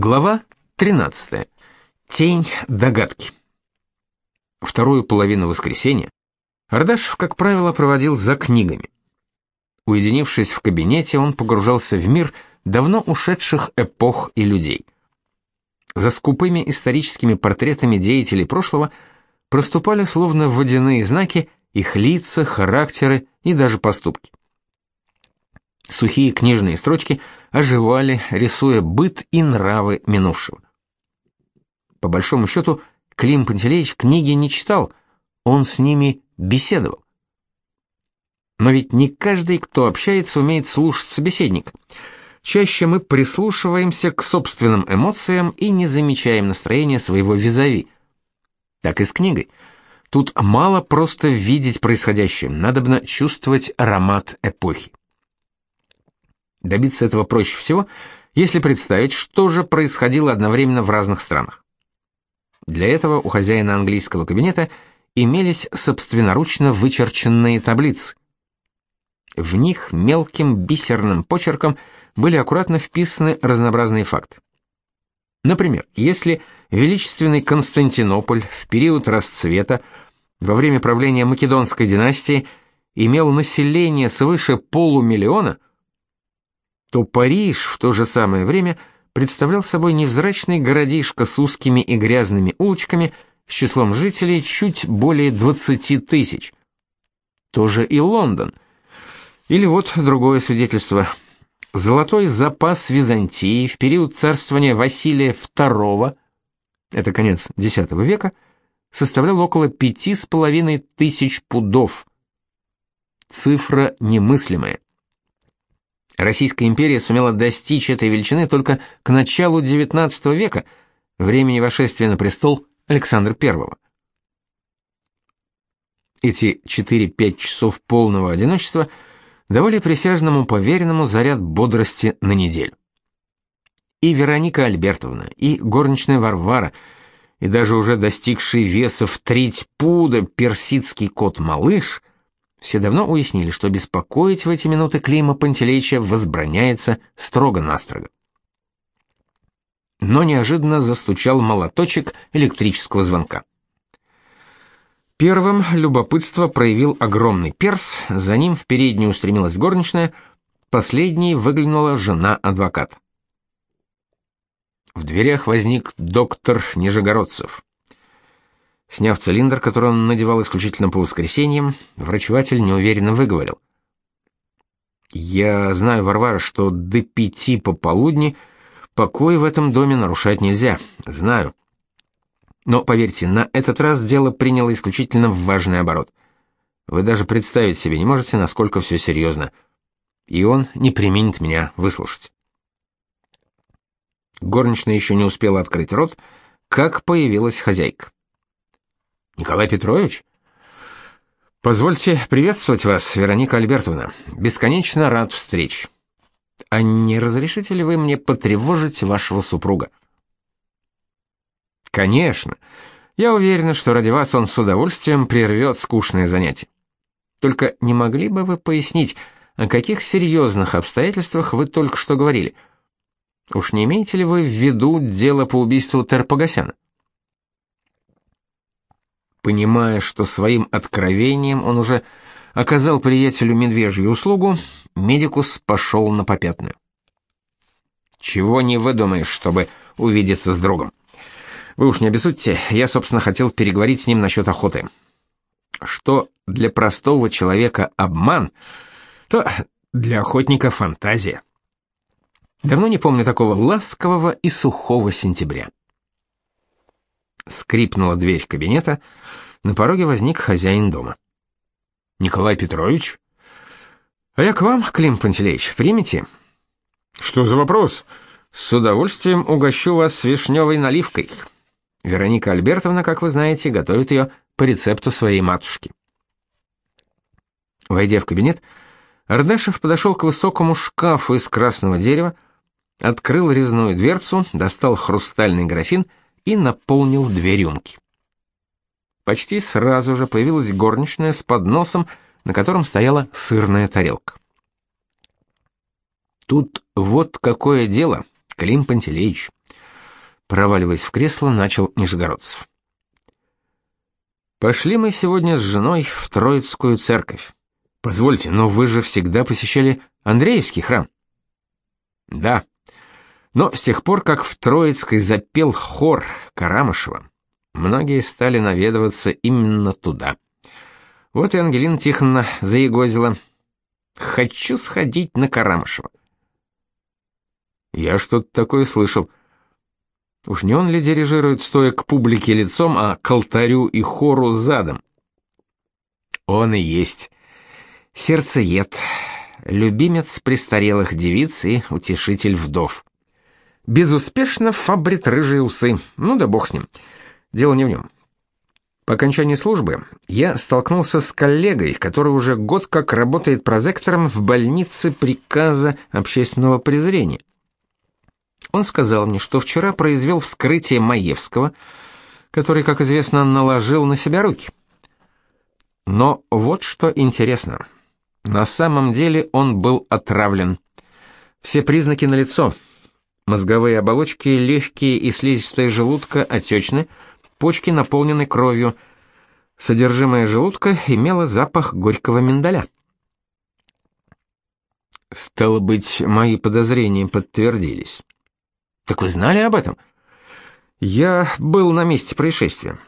Глава 13. Тень догадки. Вторую половину воскресенья Ардашев, как правило, проводил за книгами. Уединившись в кабинете, он погружался в мир давно ушедших эпох и людей. За скупыми историческими портретами деятелей прошлого проступали словно водяные знаки их лица, характеры и даже поступки. Сухие книжные строчки оживали, рисуя быт и нравы минувшего. По большому счету, Клим Пантелеич книги не читал, он с ними беседовал. Но ведь не каждый, кто общается, умеет слушать собеседника. Чаще мы прислушиваемся к собственным эмоциям и не замечаем настроения своего визави. Так и с книгой. Тут мало просто видеть происходящее, надобно чувствовать аромат эпохи. Добиться этого проще всего, если представить, что же происходило одновременно в разных странах. Для этого у хозяина английского кабинета имелись собственноручно вычерченные таблицы. В них мелким бисерным почерком были аккуратно вписаны разнообразные факты. Например, если величественный Константинополь в период расцвета во время правления Македонской династии имел население свыше полумиллиона – то Париж в то же самое время представлял собой невзрачный городишко с узкими и грязными улочками с числом жителей чуть более 20 тысяч. Тоже и Лондон. Или вот другое свидетельство. Золотой запас Византии в период царствования Василия II, это конец X века, составлял около пяти с половиной тысяч пудов. Цифра немыслимая. Российская империя сумела достичь этой величины только к началу XIX века, времени восшествия на престол Александра I. Эти 4-5 часов полного одиночества давали присяжному поверенному заряд бодрости на неделю. И Вероника Альбертовна, и горничная Варвара, и даже уже достигший веса в треть пуда персидский кот-малыш все давно уяснили, что беспокоить в эти минуты Клима Пантелеича возбраняется строго-настрого. Но неожиданно застучал молоточек электрического звонка. Первым любопытство проявил огромный перс, за ним в переднюю устремилась горничная, последней выглянула жена адвоката. В дверях возник доктор Нижегородцев. Сняв цилиндр, который он надевал исключительно по воскресеньям, врачеватель неуверенно выговорил. «Я знаю, Варвара, что до пяти пополудни покой в этом доме нарушать нельзя. Знаю. Но, поверьте, на этот раз дело приняло исключительно важный оборот. Вы даже представить себе не можете, насколько все серьезно. И он не применит меня выслушать». Горничная еще не успела открыть рот, как появилась хозяйка. Николай Петрович? Позвольте приветствовать вас, Вероника Альбертовна. Бесконечно рад встрече. А не разрешите ли вы мне потревожить вашего супруга? Конечно. Я уверена, что ради вас он с удовольствием прервет скучное занятие. Только не могли бы вы пояснить, о каких серьезных обстоятельствах вы только что говорили? Уж не имеете ли вы в виду дело по убийству Терпогасяна? Понимая, что своим откровением он уже оказал приятелю медвежью услугу, медикус пошел на попятную. Чего не выдумаешь, чтобы увидеться с другом. Вы уж не обессудьте, я, собственно, хотел переговорить с ним насчет охоты. Что для простого человека обман, то для охотника фантазия. Давно не помню такого ласкового и сухого сентября. Скрипнула дверь кабинета, на пороге возник хозяин дома. «Николай Петрович?» «А я к вам, Клим Пантелеич, примите?» «Что за вопрос?» «С удовольствием угощу вас вишневой наливкой. Вероника Альбертовна, как вы знаете, готовит ее по рецепту своей матушки». Войдя в кабинет, Ардашев подошел к высокому шкафу из красного дерева, открыл резную дверцу, достал хрустальный графин и наполнил две рюмки. Почти сразу же появилась горничная с подносом, на котором стояла сырная тарелка. Тут вот какое дело, Клим Пантелеич. проваливаясь в кресло, начал Нижегородцев. Пошли мы сегодня с женой в Троицкую церковь. Позвольте, но вы же всегда посещали Андреевский храм. Да. Но с тех пор, как в Троицкой запел хор Карамышева, многие стали наведываться именно туда. Вот и Ангелина Тихоновна заегозила. «Хочу сходить на Карамышева». Я что-то такое слышал. Уж не он ли дирижирует, стоя к публике лицом, а к алтарю и хору задом? Он и есть. Сердцеед, любимец престарелых девиц и утешитель вдов. Безуспешно фабрит рыжие усы. Ну да бог с ним. Дело не в нем. По окончании службы я столкнулся с коллегой, который уже год как работает прозектором в больнице приказа общественного презрения. Он сказал мне, что вчера произвел вскрытие Маевского, который, как известно, наложил на себя руки. Но вот что интересно. На самом деле он был отравлен. Все признаки налицо. Мозговые оболочки, легкие и слизистая желудка отечны, почки наполнены кровью. Содержимое желудка имело запах горького миндаля. Стало быть, мои подозрения подтвердились. Так вы знали об этом? Я был на месте происшествия.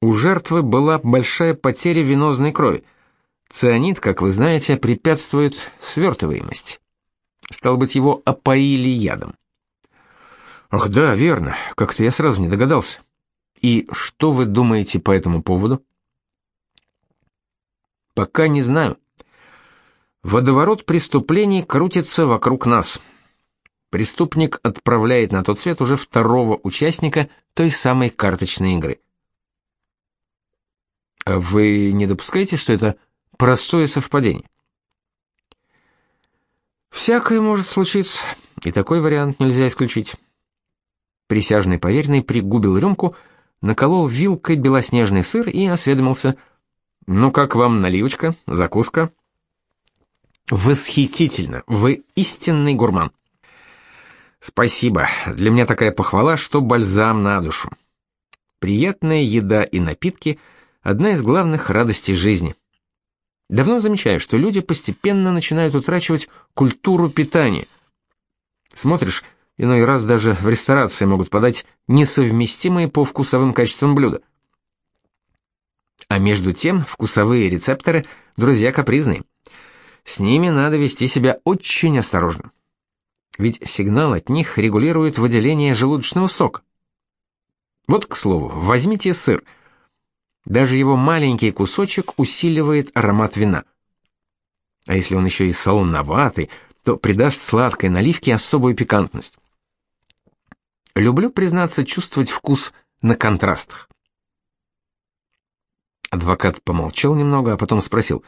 У жертвы была большая потеря венозной крови. Цианид, как вы знаете, препятствует свертываемости. Стало быть, его опоили ядом. Ах, да, верно. Как-то я сразу не догадался. И что вы думаете по этому поводу? Пока не знаю. Водоворот преступлений крутится вокруг нас преступник отправляет на тот свет уже второго участника той самой карточной игры. А вы не допускаете, что это простое совпадение? Всякое может случиться, и такой вариант нельзя исключить. Присяжный поверенный пригубил рюмку, наколол вилкой белоснежный сыр и осведомился: "Ну как вам наливочка, закуска?" Восхитительно. Вы истинный гурман. Спасибо. Для меня такая похвала, что бальзам на душу. Приятная еда и напитки одна из главных радостей жизни. Давно замечаю, что люди постепенно начинают утрачивать культуру питания. Смотришь, иной раз даже в ресторации могут подать несовместимые по вкусовым качествам блюда. А между тем, вкусовые рецепторы друзья капризные. С ними надо вести себя очень осторожно ведь сигнал от них регулирует выделение желудочного сока. Вот, к слову, возьмите сыр. Даже его маленький кусочек усиливает аромат вина. А если он еще и солоноватый, то придаст сладкой наливке особую пикантность. Люблю, признаться, чувствовать вкус на контрастах. Адвокат помолчал немного, а потом спросил: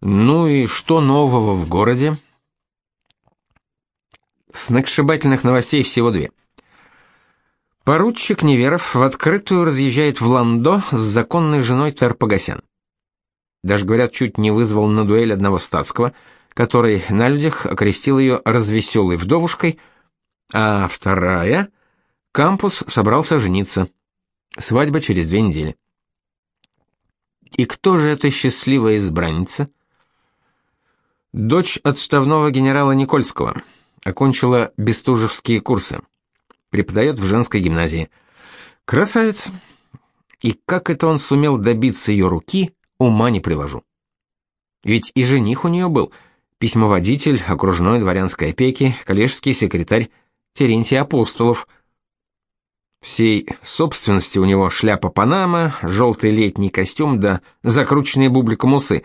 "Ну и что нового в городе?" Сногсшибательных новостей всего две. Поручик Неверов в открытую разъезжает в Ландо с законной женой Терпогасян. Даже, говорят, чуть не вызвал на дуэль одного статского, который на людях окрестил ее развеселой вдовушкой, а вторая — Кампус собрался жениться. Свадьба через две недели. И кто же эта счастливая избранница? Дочь отставного генерала Никольского — окончила Бестужевские курсы. Преподает в женской гимназии. Красавица. И как это он сумел добиться ее руки, ума не приложу. Ведь и жених у нее был, письмоводитель окружной дворянской опеки, коллежский секретарь Терентий Апостолов. Всей собственности у него шляпа Панама, желтый летний костюм да закрученные бубликом усы.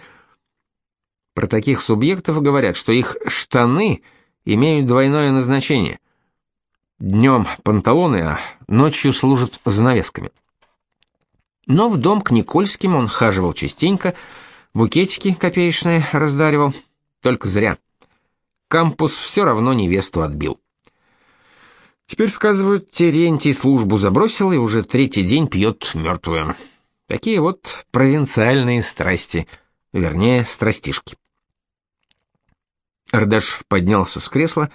Про таких субъектов говорят, что их штаны — имеют двойное назначение. Днем панталоны, а ночью служат занавесками. Но в дом к Никольским он хаживал частенько, букетики копеечные раздаривал, только зря. Кампус все равно невесту отбил. Теперь, сказывают, Терентий службу забросил и уже третий день пьет мертвую. Такие вот провинциальные страсти, вернее, страстишки. Ардашев поднялся с кресла,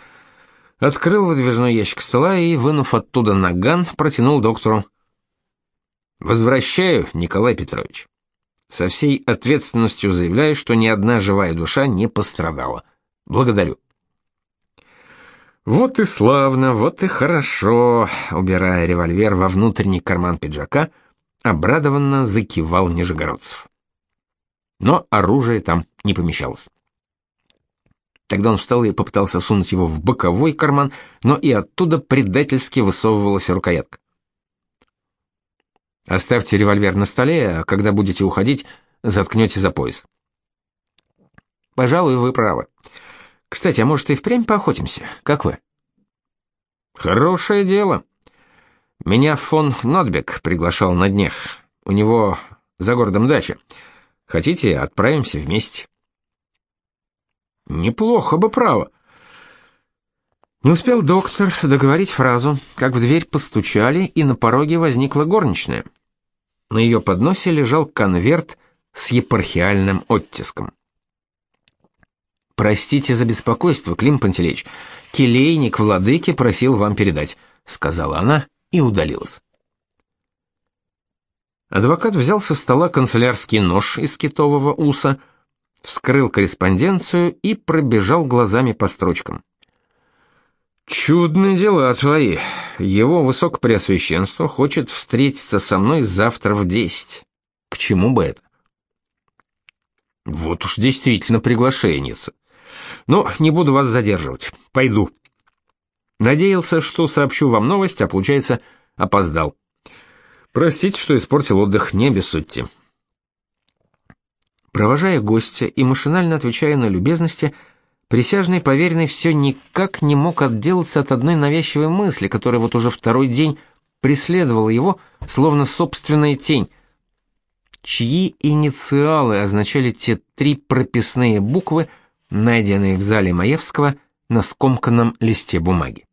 Открыл выдвижной ящик стола и, вынув оттуда наган, протянул доктору. «Возвращаю, Николай Петрович. Со всей ответственностью заявляю, что ни одна живая душа не пострадала. Благодарю». «Вот и славно, вот и хорошо», — убирая револьвер во внутренний карман пиджака, обрадованно закивал Нижегородцев. Но оружие там не помещалось. Тогда он встал и попытался сунуть его в боковой карман, но и оттуда предательски высовывалась рукоятка. Оставьте револьвер на столе, а когда будете уходить, заткнете за пояс. Пожалуй, вы правы. Кстати, а может и впрямь поохотимся? Как вы? Хорошее дело. Меня фон Нотбек приглашал на днях. У него за городом дача. Хотите, отправимся вместе? Неплохо бы, право. Не успел доктор договорить фразу, как в дверь постучали, и на пороге возникла горничная. На ее подносе лежал конверт с епархиальным оттиском. Простите за беспокойство, Клим Пантелеич. Келейник владыки просил вам передать, сказала она и удалилась. Адвокат взял со стола канцелярский нож из китового уса, вскрыл корреспонденцию и пробежал глазами по строчкам. Чудные дела твои. Его высокопреосвященство хочет встретиться со мной завтра в десять. К чему бы это? Вот уж действительно приглашенница. Но не буду вас задерживать. Пойду. Надеялся, что сообщу вам новость, а получается, опоздал. Простите, что испортил отдых, не обессудьте. Провожая гостя и машинально отвечая на любезности, присяжный поверенный все никак не мог отделаться от одной навязчивой мысли, которая вот уже второй день преследовала его, словно собственная тень. Чьи инициалы означали те три прописные буквы, найденные в зале Маевского на скомканном листе бумаги?